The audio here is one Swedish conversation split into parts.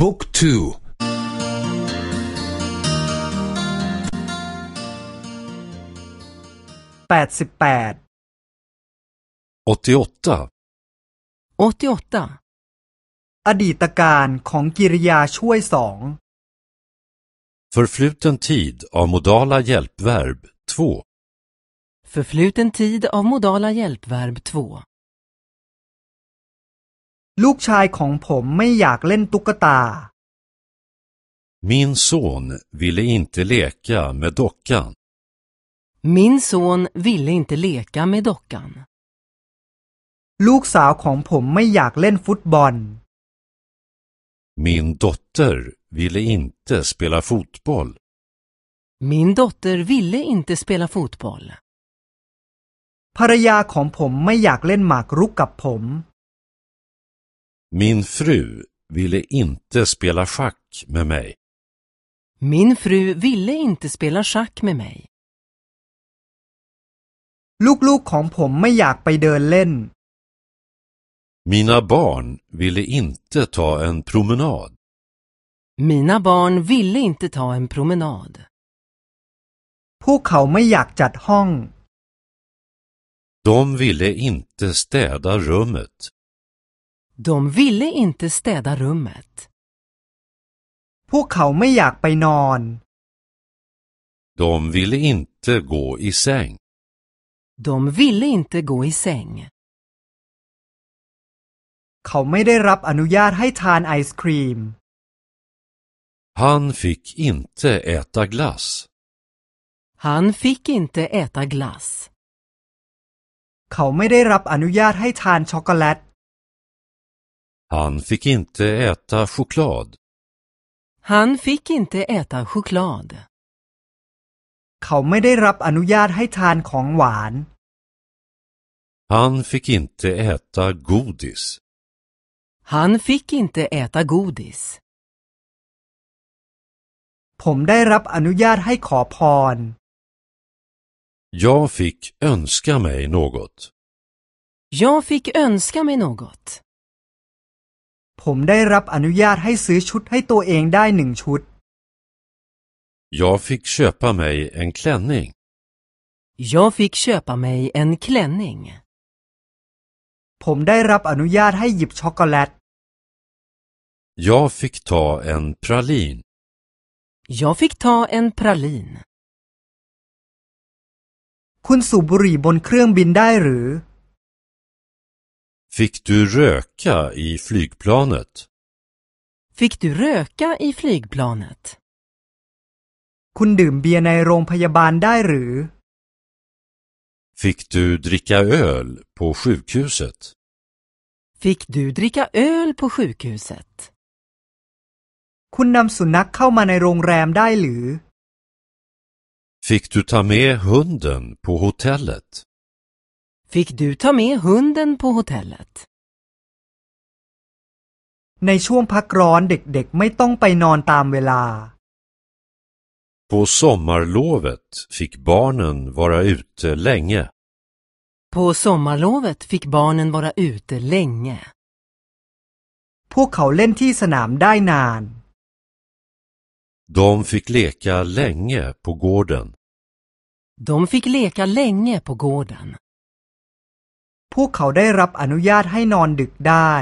บุ๊กทูแปดสิบแปด 88 88. อดีตการของกิริยาช่วยสอง Förfluten tid av modala hjälpverb 2 Förfluten tid av modala hjälpverb 2. ลูกชายของผมไม่อยากเล่นตุ๊กตา Min son ville inte leka med dockan. Min son ville inte leka med dockan. ลูกสาวของผมไม่อยากเล่นฟุตบอล Min dotter ville inte spela fotboll. Min dotter ville inte spela fotboll. ภรรยาของผมไม่อยากเล่นหมากรุกกับผม Min fru ville inte spela schack med mig. Min fru ville inte spela schack med mig. ลูกๆของผมไม่อยากไปเดินเล่น Mina barn ville inte ta en promenad. Mina barn ville inte ta en promenad. พวกเขาไม่อยากจัดห้อง De ville inte städa rummet. De ville inte städa rummet. พวกเขาไม่อยากไปนอน De ville inte gå i säng. De ville inte gå i säng. เขาไม่ได้รับอนุญาตให้ทานไอศครีม Han fick inte äta glass. Han fick inte äta glass. เขาไม่ได้รับอนุญาตให้ทานช็อกโกแลต Han fick inte äta choklad. Han fick inte äta choklad. เขาไม่ได้รับอนุญาตให้ทานของหวาน Han fick inte äta godis. Han fick inte äta godis. ผมได้รับอนุญาตให้ขอพร Jag fick önska mig något. Jag fick önska mig något. ผมได้รับอนุญาตให้ซื้อชุดให้ตัวเองได้หนึ่งชุด Jag fick köpa mig en klänning. Jag fick köpa mig en klänning. ผมได้รับอนุญาตให้หยิบช็อกโกแลต Jag fick ta en pralin. Jag fick ta en pralin. คุณสูบบุหรี่บนเครื่องบินได้หรือ Fick du röka i flygplanet? Fick du röka i flygplanet? คุณดื่มเบียร์ในโรงพยาบาลได้หรือ Fick du dricka öl på sjukhuset? Fick du dricka öl på sjukhuset? คุณนำสุนัขเข้ามาในโรงแรมได้หรือ Fick du ta med hunden på hotellet? Fick du ta med hunden på hotellet? ในช่วงพักร้อนเด็กๆ ไม่ต้องไปนอนตามเวลา På sommarlovet fick barnen vara ute länge. På sommarlovet fick barnen vara ute länge. พวกเขาเล่นที่สนามได้นาน De fick leka länge på gården. De fick leka länge på gården. พวกเขาได้รับอนุญาตให้นอนดึกได้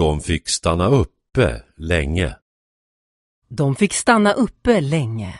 De fick stanna uppe länge. De fick stanna uppe länge.